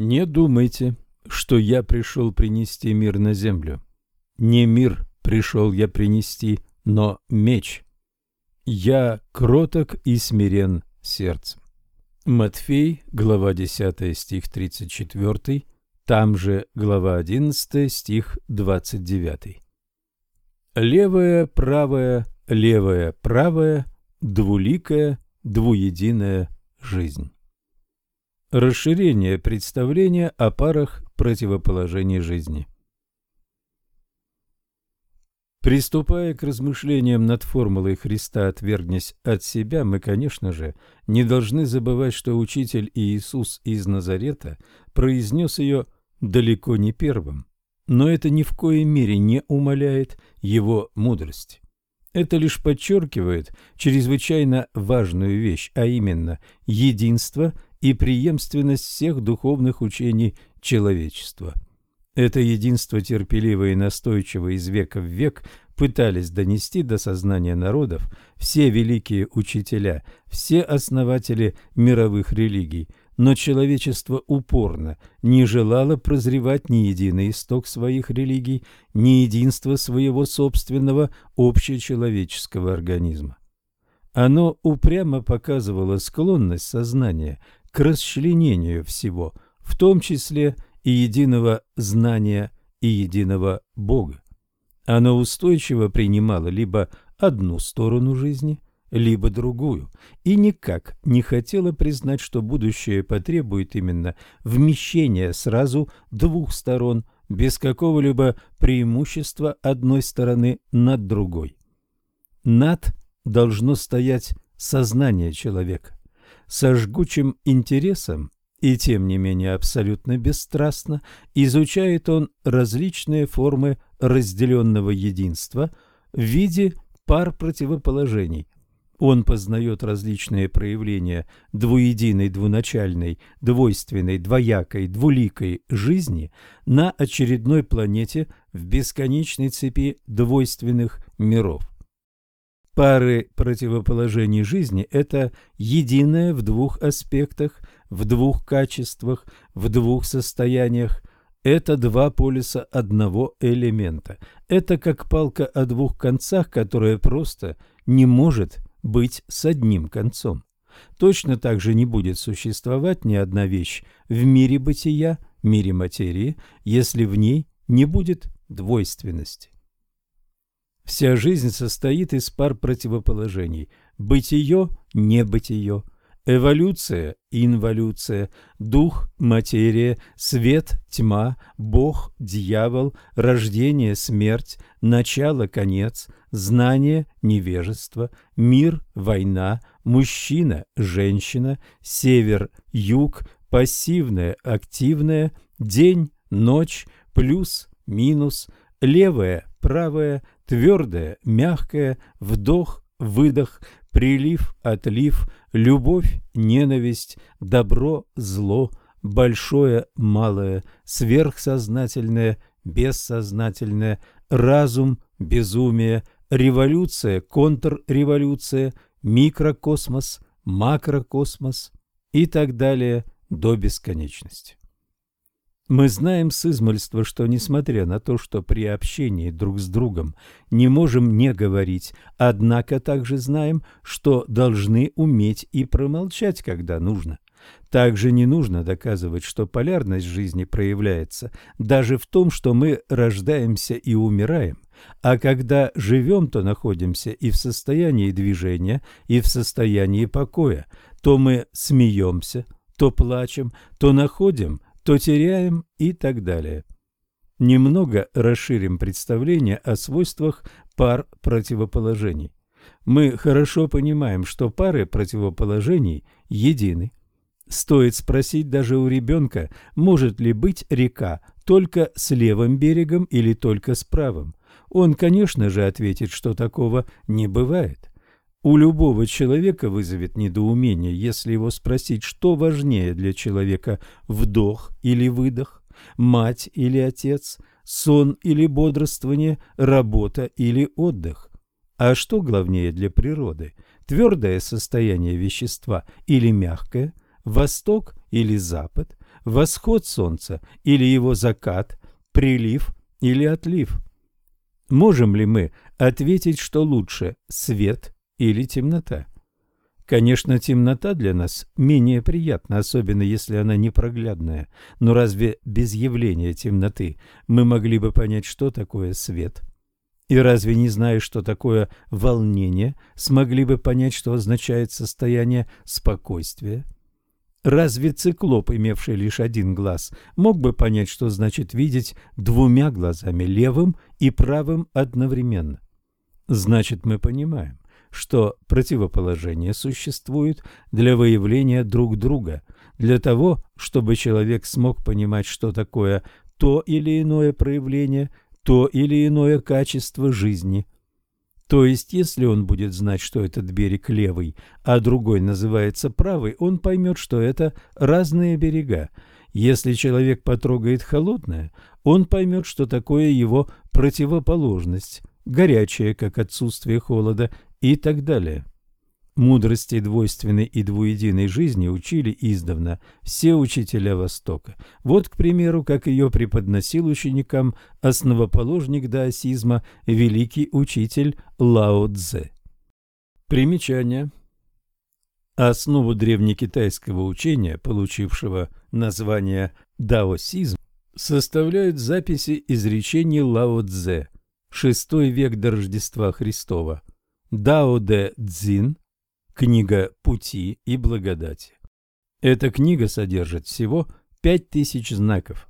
Не думайте, что я пришел принести мир на землю. Не мир пришел я принести, но меч. Я кроток и смирен сердцем. Матфей, глава 10, стих 34, там же глава 11, стих 29. Левая, правая, левая, правая, двуликая, двуединая жизнь. Расширение представления о парах противоположений жизни. Приступая к размышлениям над формулой Христа «отвергнись от себя», мы, конечно же, не должны забывать, что Учитель Иисус из Назарета произнес ее далеко не первым, но это ни в коей мере не умаляет его мудрость. Это лишь подчеркивает чрезвычайно важную вещь, а именно единство – и преемственность всех духовных учений человечества. Это единство терпеливо и настойчиво из века в век пытались донести до сознания народов все великие учителя, все основатели мировых религий, но человечество упорно не желало прозревать ни единый исток своих религий, ни единство своего собственного общечеловеческого организма. Оно упрямо показывало склонность сознания к расчленению всего, в том числе и единого знания и единого Бога. Оно устойчиво принимало либо одну сторону жизни, либо другую, и никак не хотело признать, что будущее потребует именно вмещения сразу двух сторон, без какого-либо преимущества одной стороны над другой. Над должно стоять сознание человека со жгучим интересом и тем не менее абсолютно бесстрастно изучает он различные формы разделенного единства в виде пар противоположений. Он познает различные проявления двуединой, двуначальной, двойственной, двоякой, двуликой жизни на очередной планете в бесконечной цепи двойственных миров. Пары противоположений жизни – это единое в двух аспектах, в двух качествах, в двух состояниях. Это два полюса одного элемента. Это как палка о двух концах, которая просто не может быть с одним концом. Точно так же не будет существовать ни одна вещь в мире бытия, мире материи, если в ней не будет двойственности. Вся жизнь состоит из пар противоположений – бытие, небытие, эволюция, инволюция, дух, материя, свет, тьма, Бог, дьявол, рождение, смерть, начало, конец, знание, невежество, мир, война, мужчина, женщина, север, юг, пассивное, активное, день, ночь, плюс, минус, левое, правое, твердое, мягкое, вдох, выдох, прилив, отлив, любовь, ненависть, добро, зло, большое, малое, сверхсознательное, бессознательное, разум, безумие, революция, контрреволюция, микрокосмос, макрокосмос и так далее до бесконечности. Мы знаем с измольства, что, несмотря на то, что при общении друг с другом не можем не говорить, однако также знаем, что должны уметь и промолчать, когда нужно. Также не нужно доказывать, что полярность жизни проявляется даже в том, что мы рождаемся и умираем, а когда живем, то находимся и в состоянии движения, и в состоянии покоя, то мы смеемся, то плачем, то находим – то теряем и так далее. Немного расширим представление о свойствах пар противоположений. Мы хорошо понимаем, что пары противоположений едины. Стоит спросить даже у ребенка, может ли быть река только с левым берегом или только с правым. Он, конечно же, ответит, что такого не бывает. У любого человека вызовет недоумение, если его спросить, что важнее для человека – вдох или выдох, мать или отец, сон или бодрствование, работа или отдых. А что главнее для природы – твердое состояние вещества или мягкое, восток или запад, восход солнца или его закат, прилив или отлив. Можем ли мы ответить, что лучше – свет или темнота? Конечно, темнота для нас менее приятна, особенно если она непроглядная. Но разве без явления темноты мы могли бы понять, что такое свет? И разве не зная, что такое волнение, смогли бы понять, что означает состояние спокойствия? Разве циклоп, имевший лишь один глаз, мог бы понять, что значит видеть двумя глазами, левым и правым одновременно? Значит, мы понимаем, что противоположение существует для выявления друг друга, для того, чтобы человек смог понимать, что такое то или иное проявление, то или иное качество жизни. То есть, если он будет знать, что этот берег левый, а другой называется правый, он поймет, что это разные берега. Если человек потрогает холодное, он поймет, что такое его противоположность, горячее, как отсутствие холода, и так далее. Мудрости двойственной и двуединой жизни учили издавна все учителя Востока. Вот, к примеру, как ее преподносил ученикам основоположник даосизма, великий учитель Лао Цзэ. Примечание. Основу древнекитайского учения, получившего название даосизм, составляют записи изречений Лао Цзэ, VI век до Рождества Христова, Дао Дэ Цзин, книга «Пути и благодати». Эта книга содержит всего пять тысяч знаков,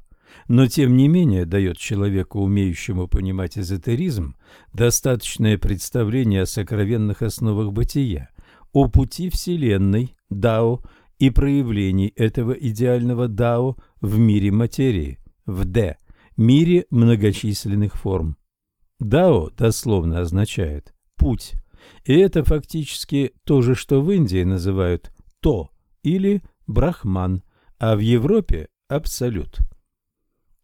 но тем не менее дает человеку, умеющему понимать эзотеризм, достаточное представление о сокровенных основах бытия, о пути Вселенной, Дао, и проявлений этого идеального Дао в мире материи, в Д, мире многочисленных форм. Дао дословно означает «путь», и это фактически то же, что в Индии называют «то» или «брахман», а в Европе – «абсолют».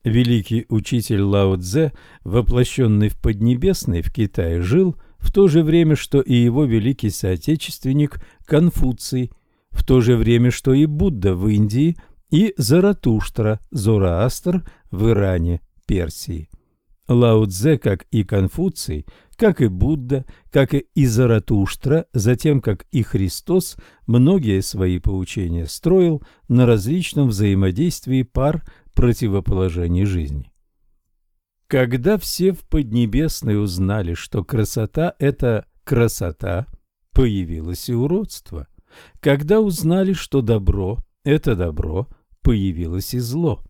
Великий учитель Лао Цзэ, воплощенный в Поднебесной в Китае, жил в то же время, что и его великий соотечественник Конфуций, в то же время, что и Будда в Индии, и Заратуштра, Зороастр в Иране, Персии. Лао Цзэ, как и Конфуций, как и Будда, как и Заратуштра, затем как и Христос, многие свои поучения строил на различном взаимодействии пар противоположений жизни. Когда все в Поднебесной узнали, что красота – это красота, появилось и уродство. Когда узнали, что добро – это добро, появилось и зло.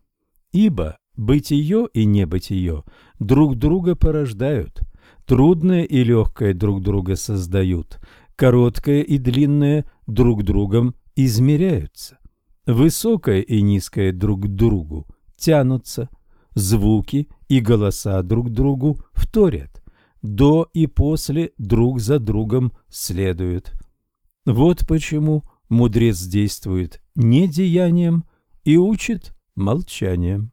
Ибо бытие и небытие друг друга порождают, трудное и легкое друг друга создают, короткое и длинное друг другом измеряются, высокое и низкое друг к другу тянутся, звуки и голоса друг другу вторят, до и после друг за другом следуют. Вот почему мудрец действует не деянием и учит молчанием.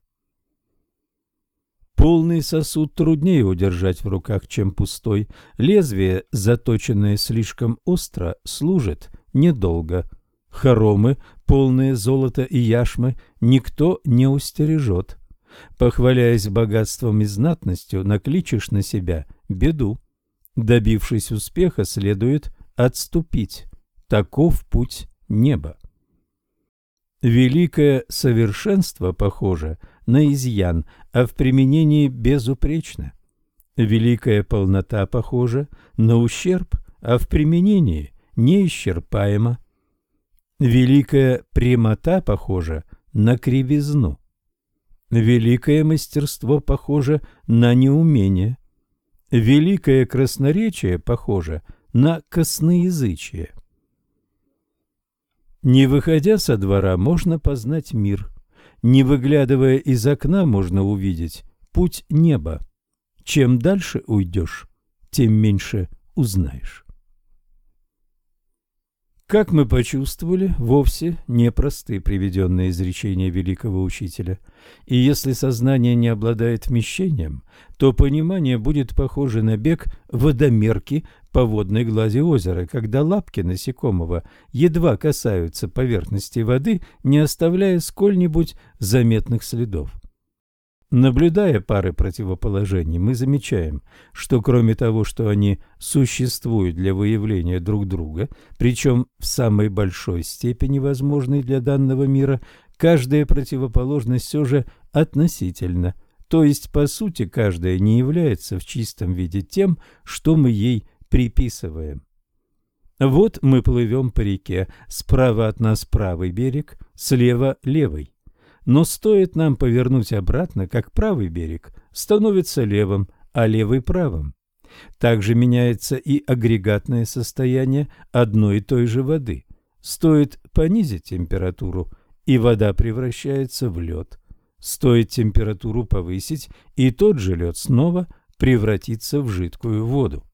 Полный сосуд труднее удержать в руках, чем пустой. Лезвие, заточенное слишком остро, служит недолго. Хоромы, полные золота и яшмы, никто не устережет. Похваляясь богатством и знатностью, накличешь на себя беду. Добившись успеха, следует отступить. Таков путь неба. Великое совершенство похоже на изъян, а в применении безупречно. Великая полнота похожа на ущерб, а в применении неисчерпаема. Великая прямота похожа на кривизну. Великое мастерство похоже на неумение. Великое красноречие похоже на косноязычие. Не выходя со двора, можно познать мир. Не выглядывая из окна, можно увидеть путь неба. Чем дальше уйдешь, тем меньше узнаешь. Как мы почувствовали, вовсе не просты приведенные изречения великого учителя. И если сознание не обладает вмещением, то понимание будет похоже на бег водомерки по водной глади озера, когда лапки насекомого едва касаются поверхности воды, не оставляя сколь-нибудь заметных следов. Наблюдая пары противоположений, мы замечаем, что кроме того, что они существуют для выявления друг друга, причем в самой большой степени возможной для данного мира, каждая противоположность все же относительно, то есть по сути каждая не является в чистом виде тем, что мы ей приписываем. Вот мы плывем по реке, справа от нас правый берег, слева левый. Но стоит нам повернуть обратно, как правый берег становится левым, а левый правым. Также меняется и агрегатное состояние одной и той же воды. Стоит понизить температуру, и вода превращается в лед. Стоит температуру повысить, и тот же лед снова превратится в жидкую воду.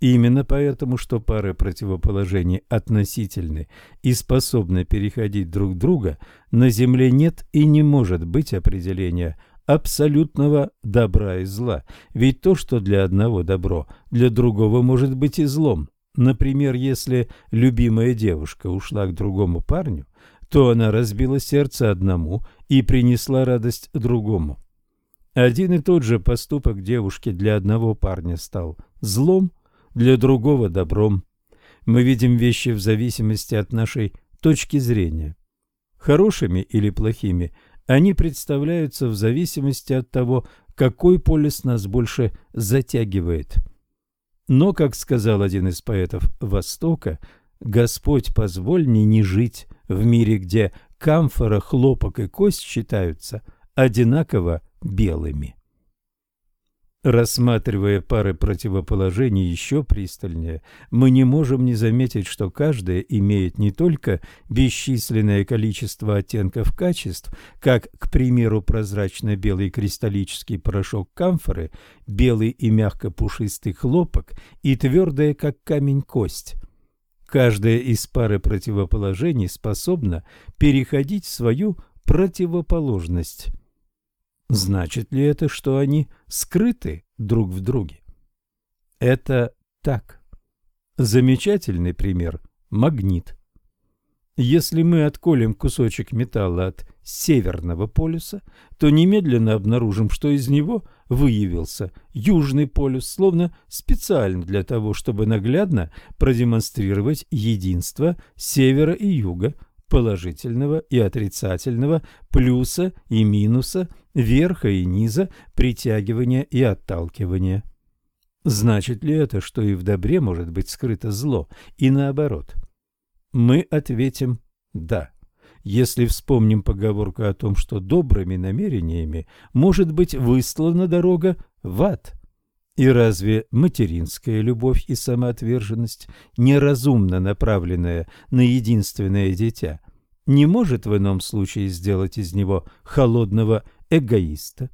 Именно поэтому, что пары противоположений относительны и способны переходить друг друга, на Земле нет и не может быть определения абсолютного добра и зла. Ведь то, что для одного добро, для другого может быть и злом. Например, если любимая девушка ушла к другому парню, то она разбила сердце одному и принесла радость другому. Один и тот же поступок девушки для одного парня стал злом, для другого добром. Мы видим вещи в зависимости от нашей точки зрения. Хорошими или плохими они представляются в зависимости от того, какой полюс нас больше затягивает. Но, как сказал один из поэтов Востока, «Господь, позволь мне не жить в мире, где камфора, хлопок и кость считаются одинаково белыми». Рассматривая пары противоположений еще пристальнее, мы не можем не заметить, что каждая имеет не только бесчисленное количество оттенков качеств, как, к примеру, прозрачно-белый кристаллический порошок камфоры, белый и мягко-пушистый хлопок и твердая, как камень, кость. Каждая из пары противоположений способна переходить в свою противоположность. Значит ли это, что они скрыты друг в друге? Это так. Замечательный пример – магнит. Если мы отколем кусочек металла от северного полюса, то немедленно обнаружим, что из него выявился южный полюс, словно специально для того, чтобы наглядно продемонстрировать единство севера и юга, положительного и отрицательного, плюса и минуса, верха и низа, притягивания и отталкивания. Значит ли это, что и в добре может быть скрыто зло, и наоборот? Мы ответим «да». Если вспомним поговорку о том, что добрыми намерениями может быть выслана дорога в ад. И разве материнская любовь и самоотверженность, неразумно направленная на единственное дитя, не может в ином случае сделать из него холодного эгоиста.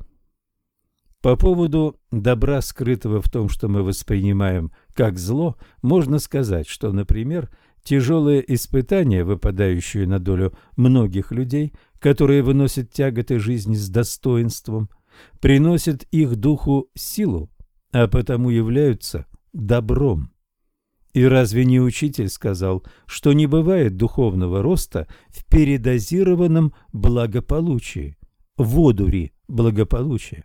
По поводу добра, скрытого в том, что мы воспринимаем как зло, можно сказать, что, например, тяжелые испытания, выпадающие на долю многих людей, которые выносят тяготы жизни с достоинством, приносят их духу силу, а потому являются добром. И разве не учитель сказал, что не бывает духовного роста в передозированном благополучии? водури благополучия.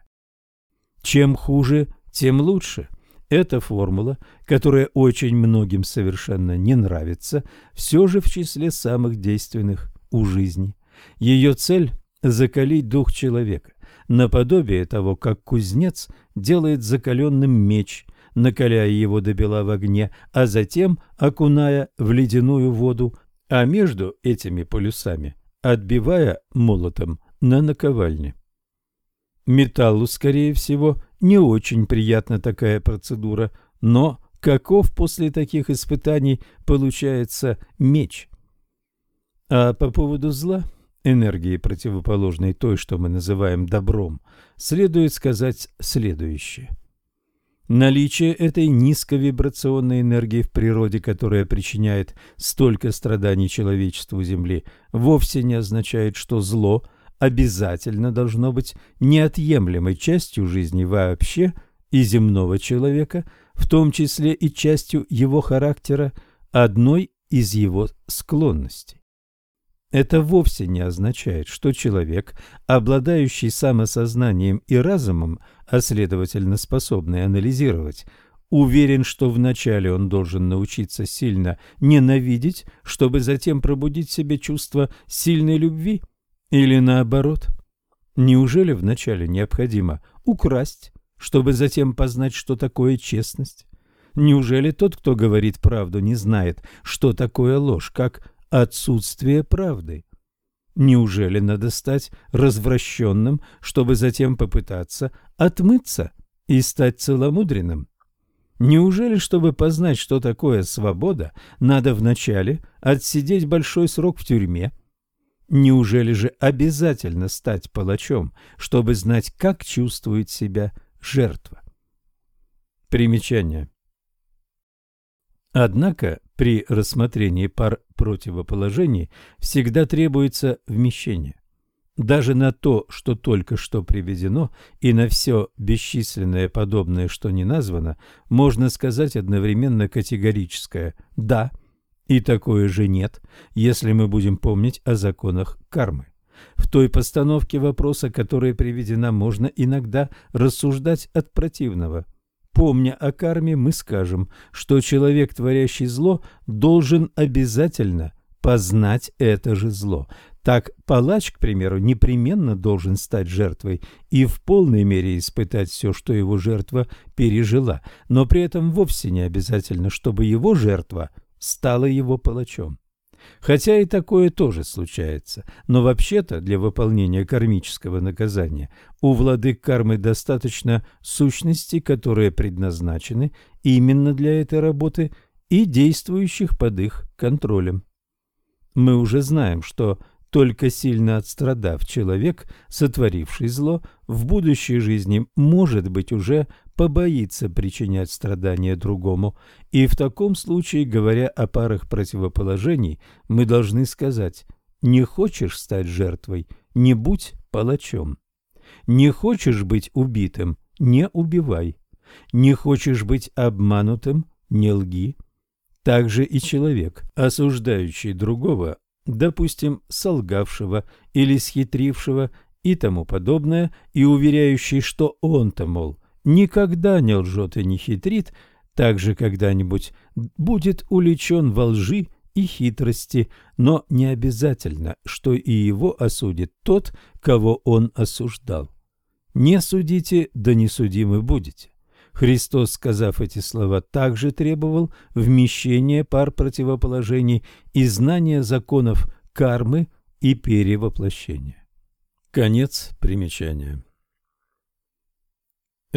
Чем хуже, тем лучше. Эта формула, которая очень многим совершенно не нравится, все же в числе самых действенных у жизни. Ее цель – закалить дух человека, наподобие того, как кузнец делает закаленным меч, накаляя его до бела в огне, а затем окуная в ледяную воду, а между этими полюсами отбивая молотом на наковальне. Металлу, скорее всего, не очень приятна такая процедура, но каков после таких испытаний получается меч? А по поводу зла, энергии противоположной той, что мы называем добром, следует сказать следующее. Наличие этой низковибрационной энергии в природе, которая причиняет столько страданий человечеству Земли, вовсе не означает, что зло обязательно должно быть неотъемлемой частью жизни вообще и земного человека, в том числе и частью его характера, одной из его склонностей. Это вовсе не означает, что человек, обладающий самосознанием и разумом, а следовательно способный анализировать, уверен, что вначале он должен научиться сильно ненавидеть, чтобы затем пробудить в себе чувство сильной любви, или наоборот. Неужели вначале необходимо украсть, чтобы затем познать, что такое честность? Неужели тот, кто говорит правду, не знает, что такое ложь, как отсутствие правды. Неужели надо стать развращенным, чтобы затем попытаться отмыться и стать целомудренным? Неужели, чтобы познать, что такое свобода, надо вначале отсидеть большой срок в тюрьме? Неужели же обязательно стать палачом, чтобы знать, как чувствует себя жертва? Примечание. Однако при рассмотрении пар противоположений всегда требуется вмещение. Даже на то, что только что приведено, и на все бесчисленное подобное, что не названо, можно сказать одновременно категорическое «да» и такое же «нет», если мы будем помнить о законах кармы. В той постановке вопроса, которая приведена, можно иногда рассуждать от противного – Помня о карме, мы скажем, что человек, творящий зло, должен обязательно познать это же зло. Так палач, к примеру, непременно должен стать жертвой и в полной мере испытать все, что его жертва пережила, но при этом вовсе не обязательно, чтобы его жертва стала его палачом. Хотя и такое тоже случается, но вообще-то для выполнения кармического наказания у владык кармы достаточно сущностей, которые предназначены именно для этой работы и действующих под их контролем. Мы уже знаем, что только сильно отстрадав человек, сотворивший зло, в будущей жизни, может быть, уже побоится причинять страдания другому, и в таком случае, говоря о парах противоположений, мы должны сказать «не хочешь стать жертвой, не будь палачом». Не хочешь быть убитым – не убивай. Не хочешь быть обманутым – не лги. Также и человек, осуждающий другого, допустим, солгавшего или схитрившего и тому подобное, и уверяющий, что он-то, мол, никогда не лжет и не хитрит, также когда-нибудь будет уличен во лжи и хитрости, но не обязательно, что и его осудит тот, кого он осуждал. «Не судите, да не судимы будете». Христос, сказав эти слова, также требовал вмещения пар противоположений и знания законов кармы и перевоплощения. Конец примечания.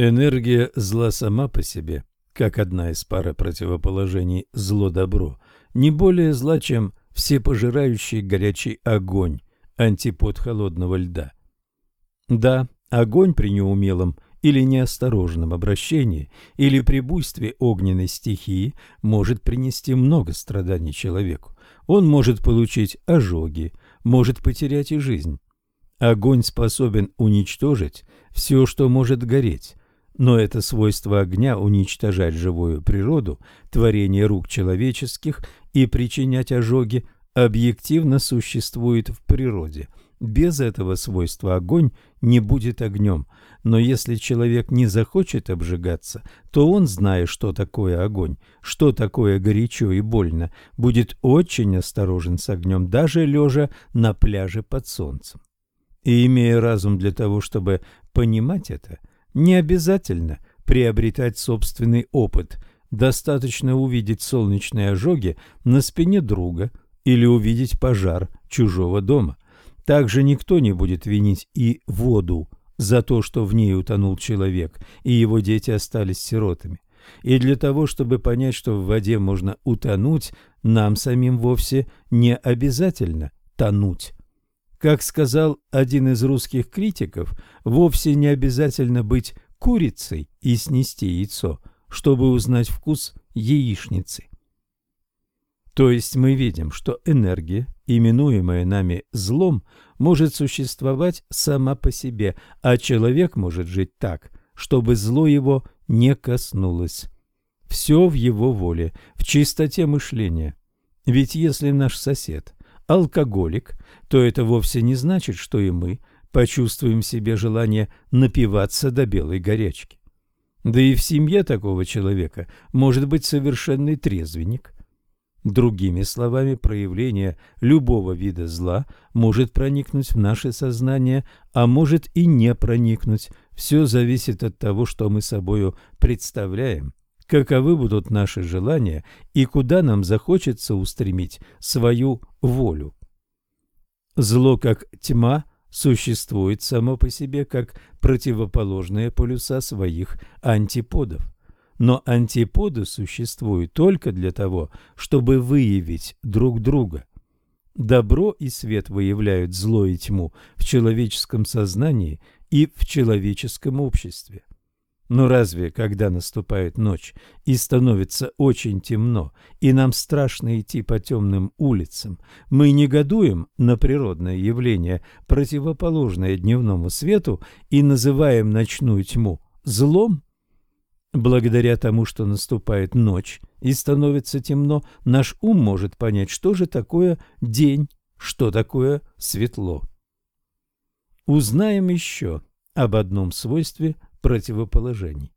Энергия зла сама по себе, как одна из пары противоположений зло-добро, не более зла, чем всепожирающий горячий огонь, антипод холодного льда. Да, огонь при неумелом или неосторожном обращении или при буйстве огненной стихии может принести много страданий человеку. Он может получить ожоги, может потерять и жизнь. Огонь способен уничтожить все, что может гореть, но это свойство огня уничтожать живую природу, творение рук человеческих и причинять ожоги объективно существует в природе. Без этого свойства огонь не будет огнем, но если человек не захочет обжигаться, то он, зная, что такое огонь, что такое горячо и больно, будет очень осторожен с огнем, даже лежа на пляже под солнцем. И имея разум для того, чтобы понимать это – не обязательно приобретать собственный опыт, достаточно увидеть солнечные ожоги на спине друга или увидеть пожар чужого дома. Также никто не будет винить и воду за то, что в ней утонул человек, и его дети остались сиротами. И для того, чтобы понять, что в воде можно утонуть, нам самим вовсе не обязательно тонуть. Как сказал один из русских критиков, вовсе не обязательно быть курицей и снести яйцо, чтобы узнать вкус яичницы. То есть мы видим, что энергия, именуемая нами злом, может существовать сама по себе, а человек может жить так, чтобы зло его не коснулось. Все в его воле, в чистоте мышления. Ведь если наш сосед – алкоголик, то это вовсе не значит, что и мы почувствуем в себе желание напиваться до белой горячки. Да и в семье такого человека может быть совершенный трезвенник. Другими словами, проявление любого вида зла может проникнуть в наше сознание, а может и не проникнуть. Все зависит от того, что мы собою представляем, каковы будут наши желания и куда нам захочется устремить свою волю. Зло, как тьма, существует само по себе как противоположные полюса своих антиподов. Но антиподы существуют только для того, чтобы выявить друг друга. Добро и свет выявляют зло и тьму в человеческом сознании и в человеческом обществе. Но разве, когда наступает ночь и становится очень темно, и нам страшно идти по темным улицам, мы негодуем на природное явление, противоположное дневному свету, и называем ночную тьму злом? Благодаря тому, что наступает ночь и становится темно, наш ум может понять, что же такое день, что такое светло. Узнаем еще об одном свойстве противоположений.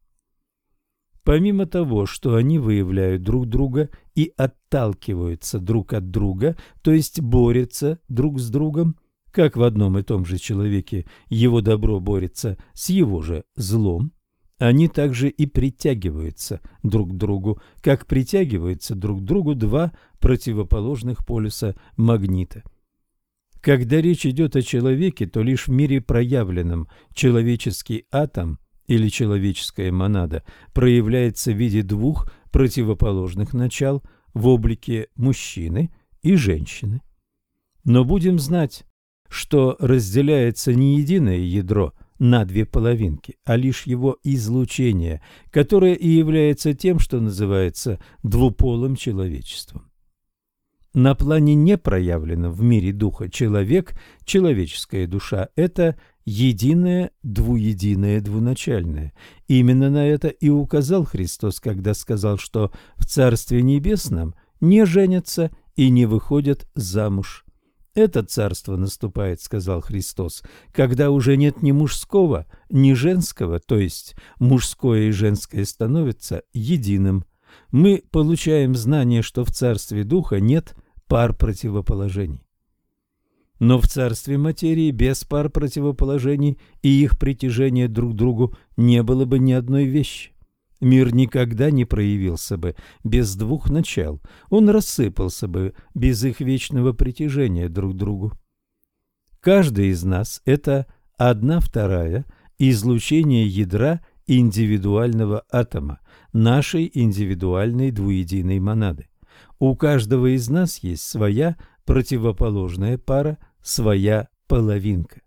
Помимо того, что они выявляют друг друга и отталкиваются друг от друга, то есть борются друг с другом, как в одном и том же человеке его добро борется с его же злом, они также и притягиваются друг к другу, как притягиваются друг к другу два противоположных полюса магнита. Когда речь идет о человеке, то лишь в мире проявленном человеческий атом или человеческая монада проявляется в виде двух противоположных начал в облике мужчины и женщины. Но будем знать, что разделяется не единое ядро на две половинки, а лишь его излучение, которое и является тем, что называется двуполым человечеством. На плане непроявленном в мире духа человек, человеческая душа – это единое, двуединое, двуначальное. Именно на это и указал Христос, когда сказал, что в Царстве Небесном не женятся и не выходят замуж. Это царство наступает, сказал Христос, когда уже нет ни мужского, ни женского, то есть мужское и женское становятся единым. Мы получаем знание, что в царстве духа нет пар противоположений. Но в царстве материи без пар противоположений и их притяжения друг к другу не было бы ни одной вещи. Мир никогда не проявился бы без двух начал, он рассыпался бы без их вечного притяжения друг к другу. Каждый из нас – это одна вторая излучение ядра индивидуального атома, нашей индивидуальной двуединой монады. У каждого из нас есть своя противоположная пара своя половинка.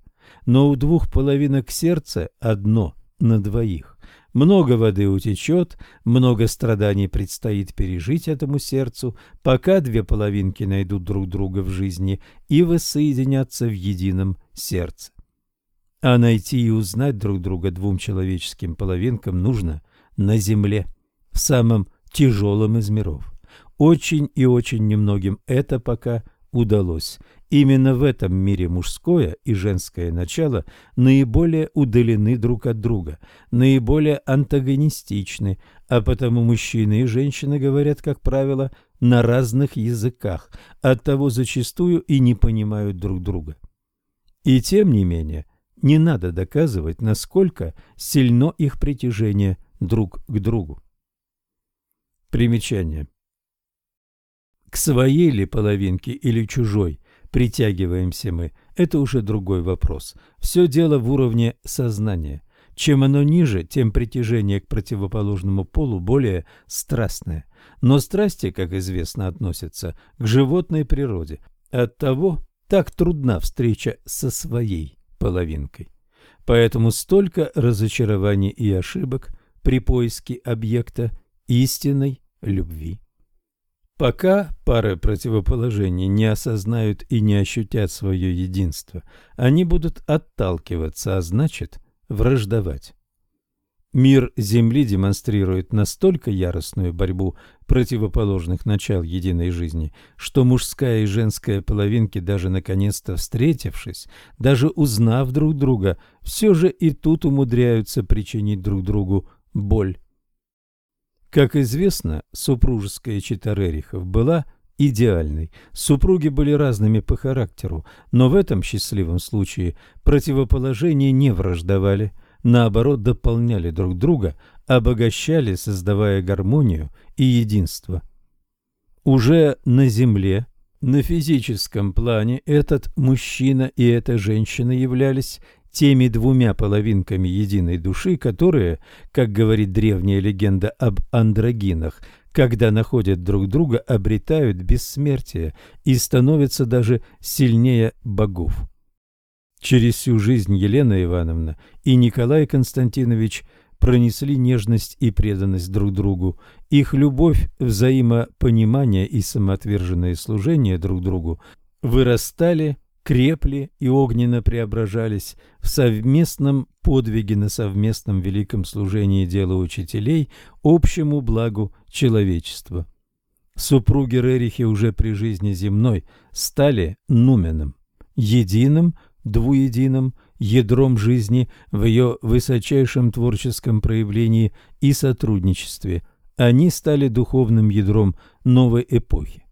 Но у двух половинок сердца одно на двоих. Много воды утечет, много страданий предстоит пережить этому сердцу, пока две половинки найдут друг друга в жизни и воссоединятся в едином сердце. А найти и узнать друг друга двум человеческим половинкам нужно на земле, в самом тяжелом из миров. Очень и очень немногим это пока удалось. Именно в этом мире мужское и женское начало наиболее удалены друг от друга, наиболее антагонистичны, а потому мужчины и женщины говорят, как правило, на разных языках, оттого зачастую и не понимают друг друга. И тем не менее, не надо доказывать, насколько сильно их притяжение друг к другу. Примечание. К своей ли половинке или чужой притягиваемся мы, это уже другой вопрос. Все дело в уровне сознания. Чем оно ниже, тем притяжение к противоположному полу более страстное. Но страсти, как известно, относятся к животной природе. Оттого так трудна встреча со своей половинкой. Поэтому столько разочарований и ошибок при поиске объекта истинной любви. Пока пары противоположений не осознают и не ощутят свое единство, они будут отталкиваться, а значит враждовать. Мир Земли демонстрирует настолько яростную борьбу противоположных начал единой жизни, что мужская и женская половинки, даже наконец-то встретившись, даже узнав друг друга, все же и тут умудряются причинить друг другу боль. Как известно, супружеская чита Рерихов была идеальной. Супруги были разными по характеру, но в этом счастливом случае противоположения не враждовали, наоборот дополняли друг друга, обогащали, создавая гармонию и единство. Уже на земле, на физическом плане этот мужчина и эта женщина являлись теми двумя половинками единой души, которые, как говорит древняя легенда об андрогинах, когда находят друг друга, обретают бессмертие и становятся даже сильнее богов. Через всю жизнь Елена Ивановна и Николай Константинович пронесли нежность и преданность друг другу. Их любовь, взаимопонимание и самоотверженное служение друг другу вырастали крепли и огненно преображались в совместном подвиге на совместном великом служении дела учителей общему благу человечества. Супруги Рерихи уже при жизни земной стали нуменом, единым, двуединым, ядром жизни в ее высочайшем творческом проявлении и сотрудничестве. Они стали духовным ядром новой эпохи.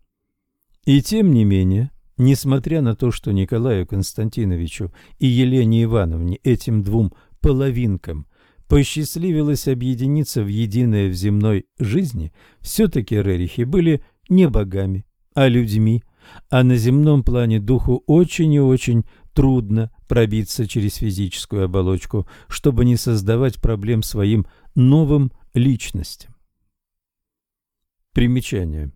И тем не менее, Несмотря на то, что Николаю Константиновичу и Елене Ивановне, этим двум половинкам, посчастливилось объединиться в единое в земной жизни, все-таки Рерихи были не богами, а людьми, а на земном плане духу очень и очень трудно пробиться через физическую оболочку, чтобы не создавать проблем своим новым личностям. Примечание.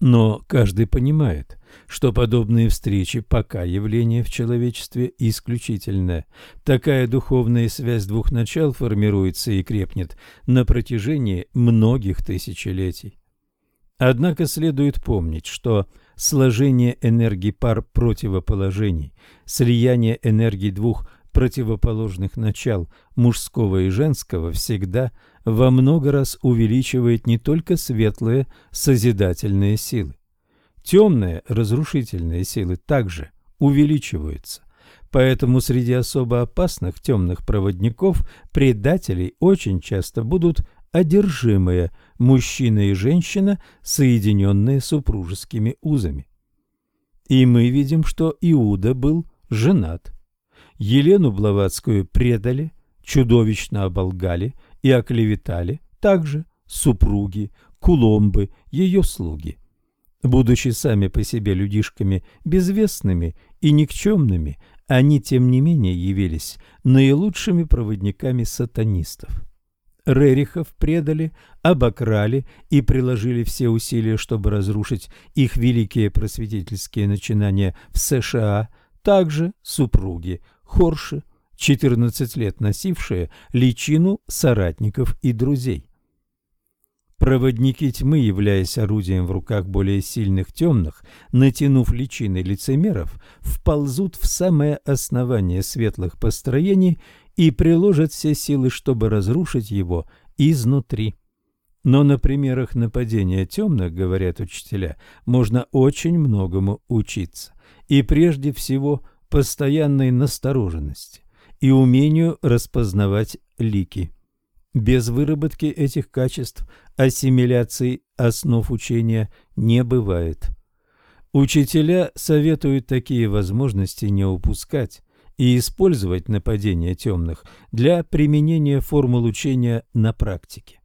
Но каждый понимает, что подобные встречи пока явление в человечестве исключительное. Такая духовная связь двух начал формируется и крепнет на протяжении многих тысячелетий. Однако следует помнить, что сложение энергий пар противоположений, слияние энергий двух противоположных начал мужского и женского всегда во много раз увеличивает не только светлые созидательные силы. Темные разрушительные силы также увеличиваются. Поэтому среди особо опасных темных проводников предателей очень часто будут одержимые мужчина и женщина, соединенные супружескими узами. И мы видим, что Иуда был женат. Елену Блаватскую предали, чудовищно оболгали и оклеветали также супруги, куломбы, ее слуги. Будучи сами по себе людишками безвестными и никчемными, они, тем не менее, явились наилучшими проводниками сатанистов. Рерихов предали, обокрали и приложили все усилия, чтобы разрушить их великие просветительские начинания в США, также супруги Хорши, 14 лет носившая личину соратников и друзей. Проводники тьмы, являясь орудием в руках более сильных темных, натянув личины лицемеров, вползут в самое основание светлых построений и приложат все силы, чтобы разрушить его изнутри. Но на примерах нападения темных, говорят учителя, можно очень многому учиться. И прежде всего – постоянной настороженности и умению распознавать лики. Без выработки этих качеств ассимиляции основ учения не бывает. Учителя советуют такие возможности не упускать и использовать нападение темных для применения формул учения на практике.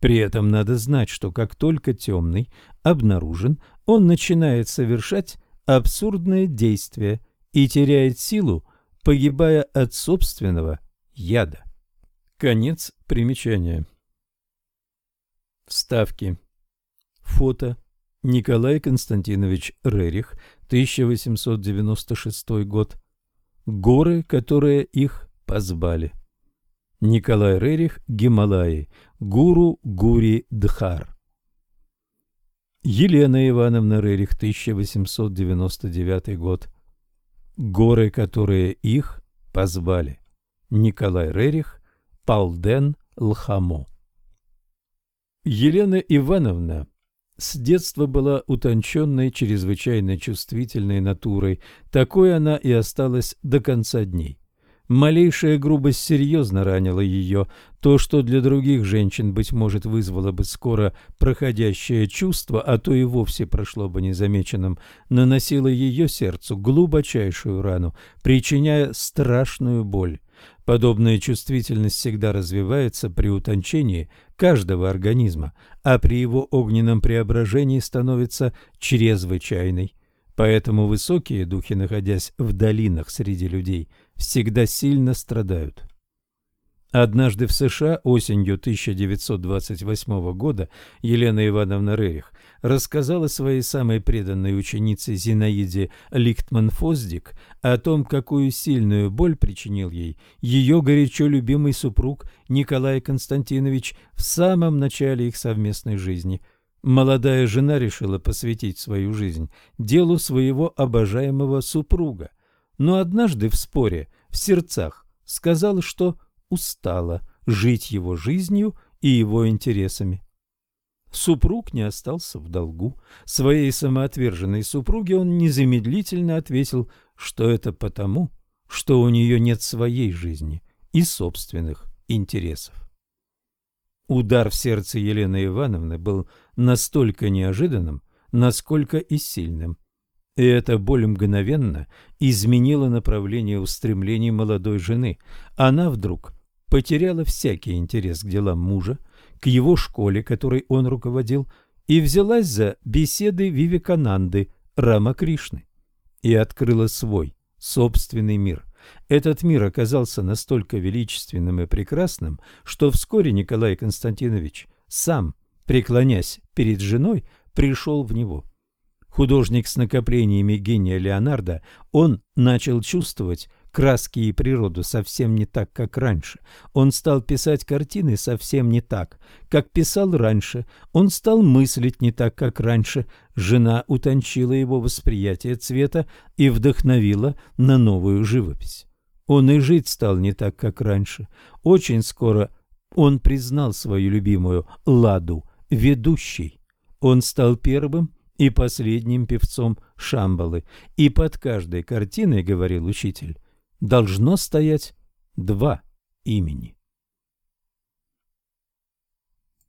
При этом надо знать, что как только темный обнаружен, он начинает совершать абсурдные действия – и теряет силу, погибая от собственного яда. Конец примечания. Вставки. Фото. Николай Константинович Рерих, 1896 год. горы, которые их позвали. Николай Рерих, Гималаи, Гуру Гури Дхар. Елена Ивановна Рерих, 1899 год. Горы, которые их позвали. Николай Рерих, Палден Лхамо. Елена Ивановна с детства была утонченной, чрезвычайно чувствительной натурой. Такой она и осталась до конца дней. Малейшая грубость серьезно ранила ее. То, что для других женщин, быть может, вызвало бы скоро проходящее чувство, а то и вовсе прошло бы незамеченным, наносило ее сердцу глубочайшую рану, причиняя страшную боль. Подобная чувствительность всегда развивается при утончении каждого организма, а при его огненном преображении становится чрезвычайной. Поэтому высокие духи, находясь в долинах среди людей, всегда сильно страдают. Однажды в США осенью 1928 года Елена Ивановна Рерих рассказала своей самой преданной ученице Зинаиде Лихтман-Фоздик о том, какую сильную боль причинил ей ее горячо любимый супруг Николай Константинович в самом начале их совместной жизни. Молодая жена решила посвятить свою жизнь делу своего обожаемого супруга, но однажды в споре в сердцах сказала, что устала жить его жизнью и его интересами. Супруг не остался в долгу. Своей самоотверженной супруге он незамедлительно ответил, что это потому, что у нее нет своей жизни и собственных интересов. Удар в сердце Елены Ивановны был настолько неожиданным, насколько и сильным. И эта боль мгновенно изменила направление устремлений молодой жены. Она вдруг потеряла всякий интерес к делам мужа, к его школе, которой он руководил, и взялась за беседы Вивекананды Рама Кришны и открыла свой собственный мир. Этот мир оказался настолько величественным и прекрасным, что вскоре Николай Константинович сам, преклонясь перед женой, пришел в него. Художник с накоплениями гения Леонардо, он начал чувствовать, краски и природу совсем не так, как раньше. Он стал писать картины совсем не так, как писал раньше. Он стал мыслить не так, как раньше. Жена утончила его восприятие цвета и вдохновила на новую живопись. Он и жить стал не так, как раньше. Очень скоро он признал свою любимую Ладу, ведущей. Он стал первым и последним певцом Шамбалы, и под каждой картиной, говорил учитель, должно стоять два имени.